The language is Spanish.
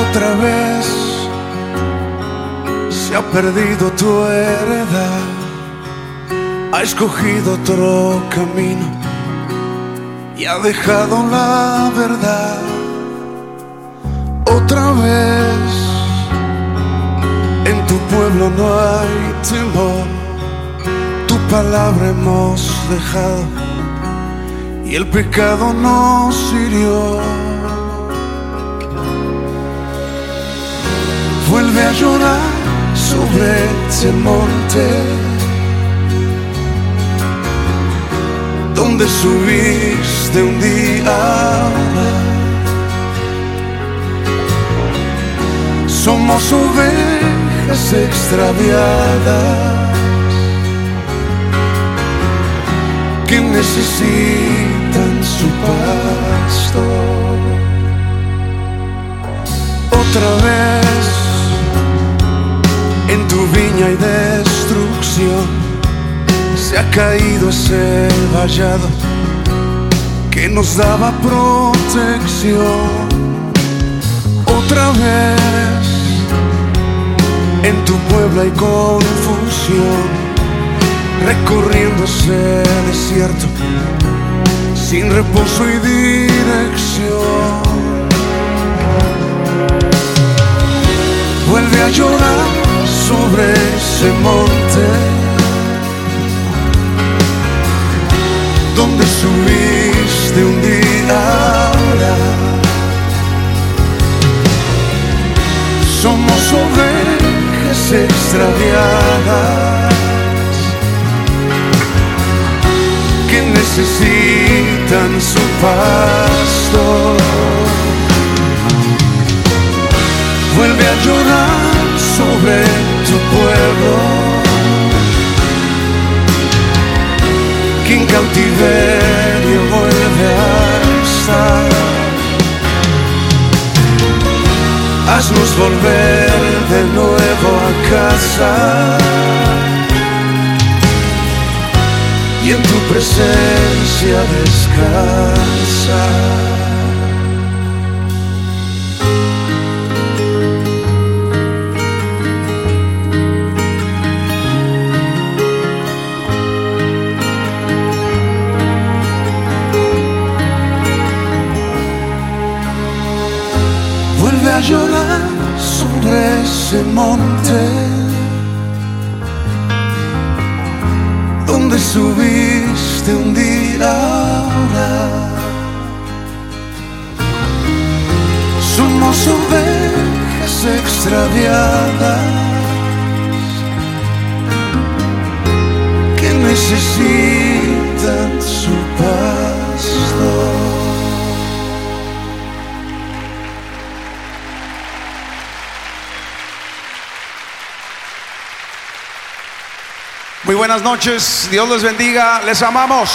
Otra vez se ha perdido tu heredad, ha escogido otro camino y ha dejado la verdad. Otra vez en tu pueblo no hay temor, tu palabra hemos dejado y el pecado nos hirió. Llorar sobre ese monte donde subiste un día. Somos ovejas extraviadas que necesitan su pasto. Otra vez viña hay destrucción, se ha caído ese vallado que nos daba protección. Otra vez en tu pueblo hay confusión, recorriendo ese desierto sin reposo y dirección. Donde subiste un día. Somos ovejas extraviadas que necesitan su pasto. Vuelve a llorar sobre tu pueblo cautiverio vuelve a estar. Haznos volver de nuevo a casa y en tu presencia descansar. Llorar sobre ese monte donde subiste un día ahora. Somos ovejas extraviadas que necesitan Muy buenas noches, Dios les bendiga, les amamos.